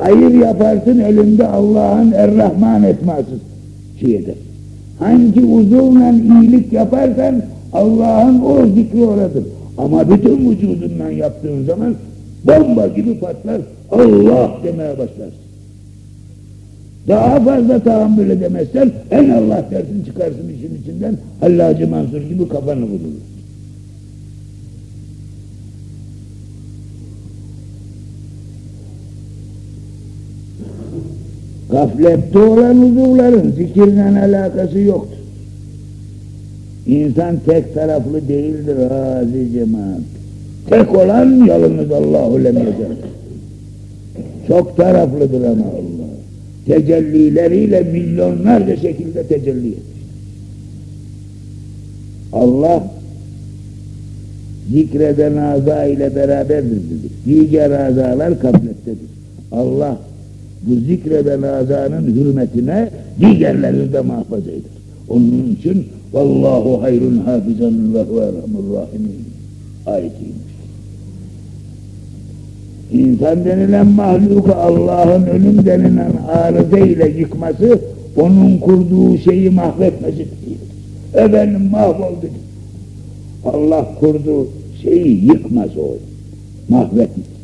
Hayır yaparsın elinde Allah'ın Er-Rahman etması şey eder. Hangi uzuvla iyilik yaparsan Allah'ın o zikri oradır. Ama bütün vücudundan yaptığın zaman bomba gibi patlar, Allah demeye başlarsın. Daha fazla tahammül edemezsen en Allah dersin çıkarsın işin içinden Hallacı Mansur gibi kafanı vurur. Gaflette olan uzuvların zikirle alakası yoktur. İnsan tek taraflı değildir aziz cemaat. Tek olan yalnız Allahu lem Çok taraflıdır ama Allah. Tecellileriyle milyonlarca şekilde tecelli etmiş. Allah zikreden aza ile beraberdir dedik. Diğer azalar kablettedir. Allah bu zikreden azanın hürmetine diğerlerini de muhafaza eder. Onun için Vallahu hayrun hafizan ve huve rahimin ayetiymiş. İnsan denilen mahluku Allah'ın ölüm denilen arıza ile yıkması onun kurduğu şeyi mahvetmesi değil. Efendim mahvoldu. Allah kurduğu şeyi yıkmaz o. Mahvetmez.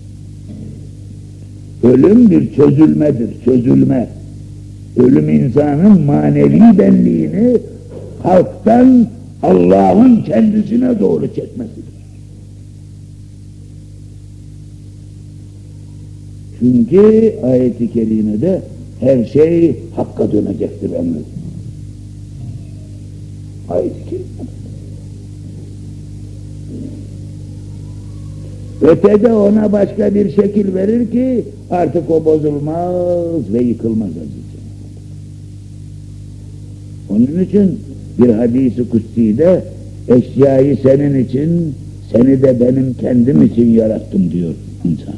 Ölüm bir çözülmedir, çözülme. Ölüm insanın manevi benliğini halktan Allah'ın kendisine doğru çekmesidir. Çünkü ayeti kerimede her şey hakka dönecektir emret. Ayet-i kerimede. Ötede ona başka bir şekil verir ki artık o bozulmaz ve yıkılmaz azizce. Onun için bir hadisi kutsi'de eşyayı senin için, seni de benim kendim için yarattım diyor insana.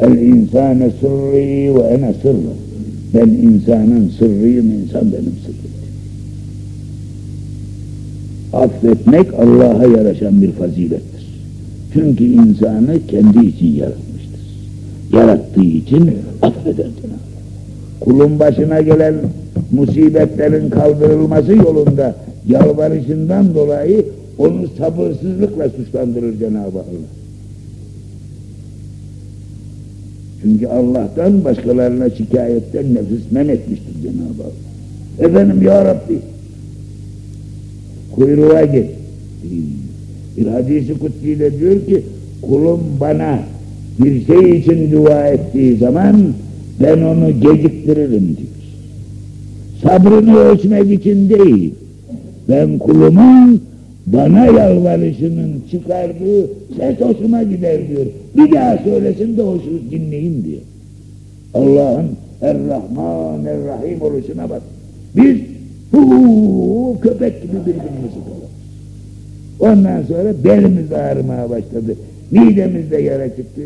El insane sırrı ve ene sırrı. Ben insanın sırrıyım, insan benim sırrım. Affetmek Allah'a yaraşan bir fazilettir. Çünkü insanı kendi için yaratmıştır. Yarattığı için affeder Cenab-ı Kulun başına gelen musibetlerin kaldırılması yolunda yalvarışından dolayı onu sabırsızlıkla suçlandırır Cenab-ı Allah. Çünkü Allah'tan başkalarına şikayetten nefis men etmiştir Cenab-ı Allah. Efendim ya Rabbi kuyruğa git. Bir hadisi kutsiyle diyor ki kulum bana bir şey için dua ettiği zaman ben onu geciktiririm diyor. Sabrını ölçmek için değil. Ben kulumun bana yalvarışının çıkardığı ses hoşuma gider diyor. Bir daha söylesin de hoşu dinleyin diyor. Allah'ın Er-Rahman Er-Rahim oluşuna bak. Biz köpek gibi birbirimizi kovalıyoruz. Ondan sonra belimiz ağrımaya başladı. Midemizde yara çıktı.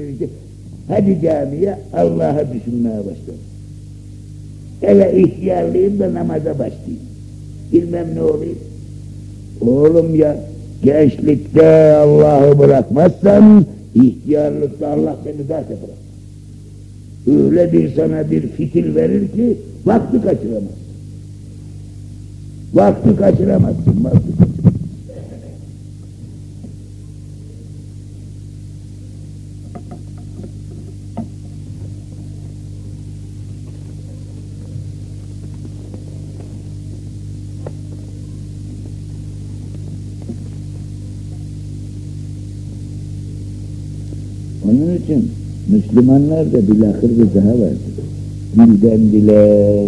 Hadi camiye Allah'a düşünmeye başladı. Eve ihtiyarlıyım da namaza başlayayım. Bilmem ne olayım. Oğlum ya gençlikte Allah'ı bırakmazsan ihtiyarlıkta Allah seni zaten bırakmaz. Öyle bir sana bir fitil verir ki vakti kaçıramazsın. Vakti kaçıramazsın, vakti. Onun için Müslümanlar da bilahır bir daha vardır. Dilden dile,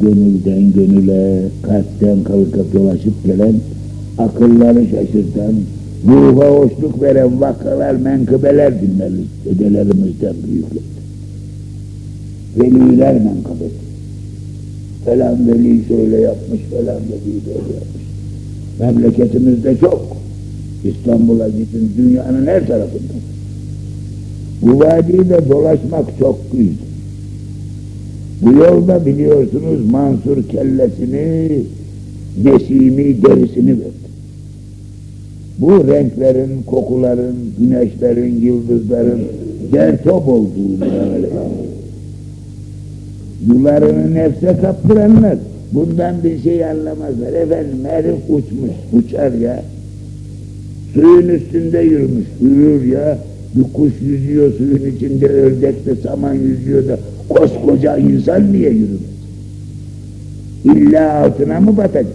gönülden gönüle, kalpten kalkıp dolaşıp gelen, akılları şaşırtan, ruha hoşluk veren vakalar, menkıbeler dinleriz dedelerimizden büyükler. Veliler menkıbesi. Falan veli şöyle yapmış, falan veli böyle yapmış. Memleketimizde çok. İstanbul'a gidin, dünyanın her tarafında. Bu vadide dolaşmak çok güç. Bu yolda biliyorsunuz Mansur kellesini, Nesimi derisini verdi. Bu renklerin, kokuların, güneşlerin, yıldızların, gertop olduğunu öyle. Yularını nefse kaptıranlar bundan bir şey anlamazlar. Efendim herif uçmuş, uçar ya. Suyun üstünde yürümüş, yürür ya. Bir kuş yüzüyor suyun içinde, ördek de saman yüzüyor da koskoca insan niye yürümez? İlla altına mı batacak?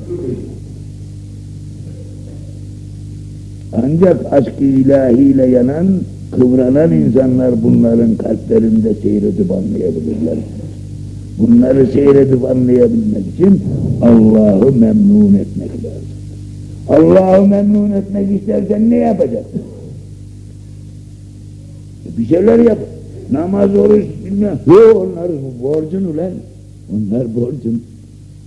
Ancak aşk-ı ilahiyle yanan, kıvranan insanlar bunların kalplerinde seyredip anlayabilirler. Bunları seyredip anlayabilmek için Allah'ı memnun etmek lazım. Allah'ı memnun etmek istersen ne yapacaksın? Bir şeyler yap. Namaz, oruç bilmem. Yok onlar borcun ulan. Onlar borcun.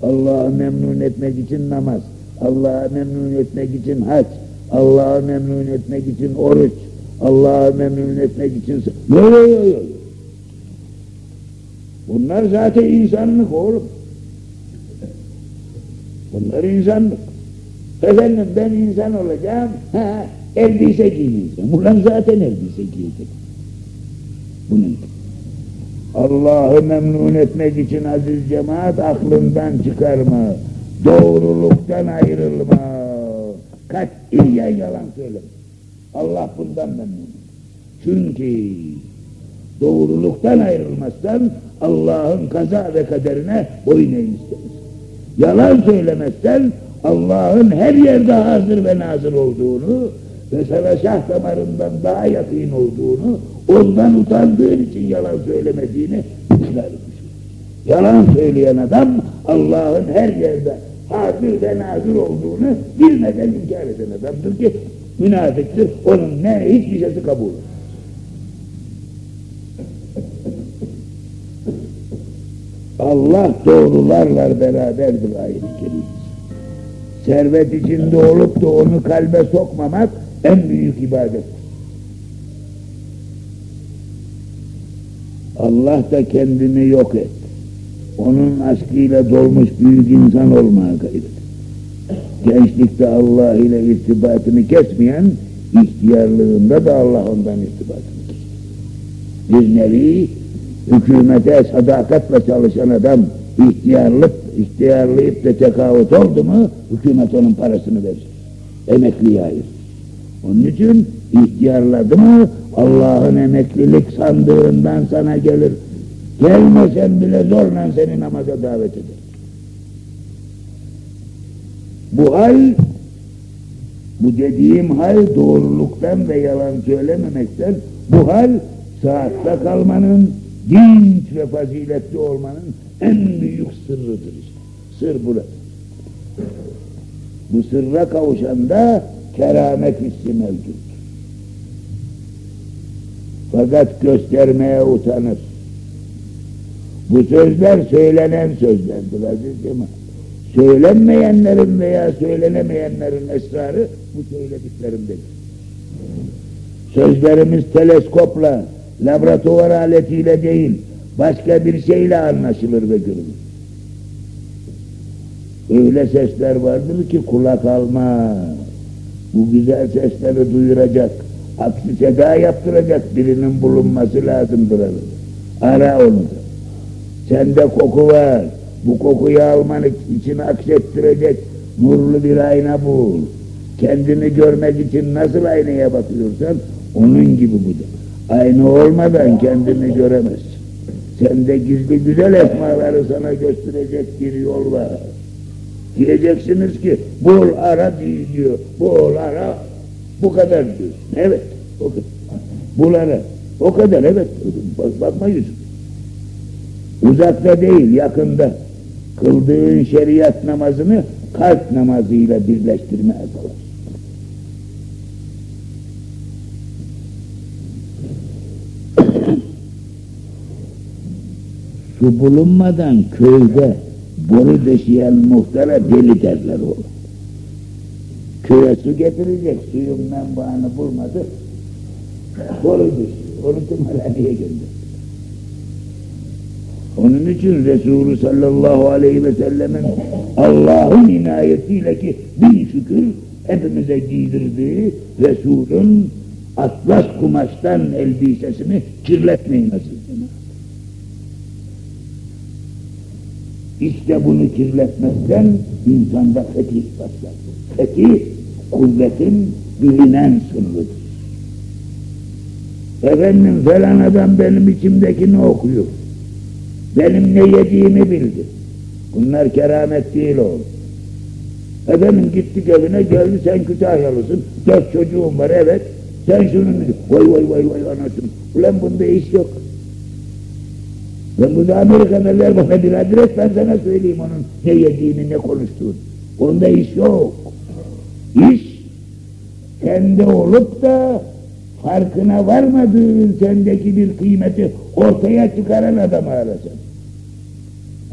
Allah'ı memnun etmek için namaz. Allah'ı memnun etmek için hac. Allah'ı memnun etmek için oruç. Allah'ı memnun etmek için... Yok yok yok. Yo. Bunlar zaten insanlık oğlum. Bunlar insanlık. Efendim ben insan olacağım, ha, elbise giyeceğim. Ulan zaten elbise giyecek. Bunun Allah'ı memnun etmek için aziz cemaat aklından çıkarma. Doğruluktan ayrılma. Katiyen yalan söyleme. Allah bundan memnun. Çünkü doğruluktan ayrılmazsan Allah'ın kaza ve kaderine boyun eğmişsiniz. Yalan söylemezsen Allah'ın her yerde hazır ve nazır olduğunu ve sana şah damarından daha yakın olduğunu ondan utandığın için yalan söylemediğini etmiş. Yalan söyleyen adam Allah'ın her yerde hazır ve nazır olduğunu bilmeden inkar eden adamdır ki münafıktır. Onun ne hiçbir şeysi kabul Allah doğrularla beraberdir ayet-i kerim. Servet içinde olup da onu kalbe sokmamak en büyük ibadet. Allah da kendini yok et. Onun aşkıyla dolmuş büyük insan olmaya gayret. Gençlikte Allah ile irtibatını kesmeyen, ihtiyarlığında da Allah ondan irtibatını kesiyor. Bir nevi hükümete sadakatle çalışan adam ihtiyarlık, ihtiyarlayıp da tekavüt oldu mu hükümet onun parasını verir. Emekliye ayır. Onun için ihtiyarladı mı Allah'ın emeklilik sandığından sana gelir. Gelmesen bile zorla seni namaza davet eder. Bu hal, bu dediğim hal doğruluktan ve yalan söylememekten, bu hal saatte kalmanın, dinç ve faziletli olmanın en büyük sırrıdır işte. Sır burada. Bu sırra kavuşanda keramet hissi mevcut. Fakat göstermeye utanır. Bu sözler söylenen sözlerdir aziz cemaat. Söylenmeyenlerin veya söylenemeyenlerin esrarı bu söylediklerimdedir. Sözlerimiz teleskopla, laboratuvar aletiyle değil, başka bir şeyle anlaşılır ve görülür. Öyle sesler vardır ki kulak alma. Bu güzel sesleri duyuracak, aksi seda yaptıracak birinin bulunması lazımdır. Ara onu. Sende koku var. Bu kokuyu alman için aksettirecek nurlu bir ayna bul. Kendini görmek için nasıl aynaya bakıyorsan onun gibi bu da. Ayna olmadan kendini göremezsin. Sende gizli güzel esmaları sana gösterecek bir yol var. Diyeceksiniz ki bul ara diyor. Bul ara bu kadar diyor. Evet. O kadar. Bul ara. O kadar evet. Bak, bakma yüzüm. Uzakta değil yakında. Kıldığın şeriat namazını kalp namazıyla birleştirmeye çalış. Su bulunmadan köyde boru döşeyen muhtara deli derler oğlum. Köye su getirecek, suyun menbaını bulmadı, döşüyor. Onu tımarhaneye gönder. Onun için Resulü sallallahu aleyhi ve sellemin Allah'ın inayetiyle ki bin şükür hepimize giydirdiği Resul'ün atlas kumaştan elbisesini kirletmeyin aziz İşte bunu kirletmezsen insanda fetih başlar. Fetih, kuvvetin bilinen sınırıdır. Efendim falan adam benim içimdekini okuyor. Benim ne yediğimi bildi. Bunlar keramet değil oğlum. Efendim gittik evine geldi sen Kütahyalısın. Dört çocuğum var evet. Sen şunu vay vay vay vay anasını. Ulan bunda iş yok. Ben burada Amerika'da ver bana bir adres ben sana söyleyeyim onun ne yediğini ne konuştuğunu. Onda iş yok. İş sende olup da farkına varmadığın sendeki bir kıymeti ortaya çıkaran adamı arasan.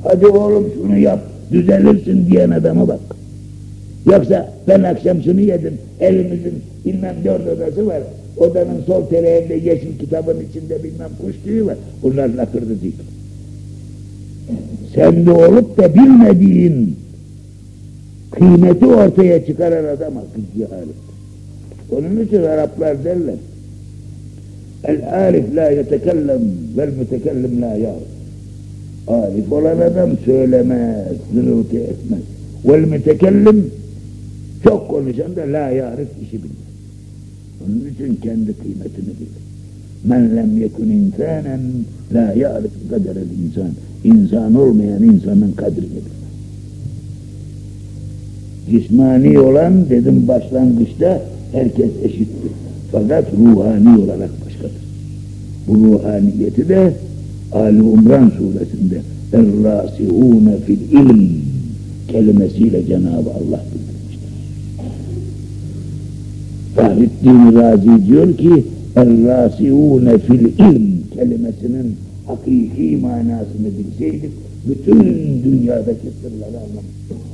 Hadi oğlum şunu yap, düzelirsin diyen adama bak. Yoksa ben akşam şunu yedim, elimizin bilmem dört odası var, odanın sol tereğinde yeşil kitabın içinde bilmem kuş tüyü var, bunlar lakırdı değil. Sende olup da bilmediğin kıymeti ortaya çıkaran adam akıl cehalet. Onun için Araplar derler, El-arif la yetekellem vel mütekellim la yarif. Arif olan adam söylemez, zırıltı etmez. Vel mütekellim çok konuşan da la yarif işi bilir. Onun için kendi kıymetini bilir. Men lem yekun insanen la yarif kaderel insan. İnsan olmayan insanın kadrini bilir. Cismani olan dedim başlangıçta herkes eşittir. Fakat ruhani olarak başkadır. Bu ruhaniyeti de Ali İmran suresinde Er-rasihûne fil ilm kelimesiyle Cenab-ı Allah bildirmiştir. Fahrettin Razi diyor ki Er-rasihûne fil ilm kelimesinin hakiki manasını bilseydik bütün dünyadaki sırları anlamıştık.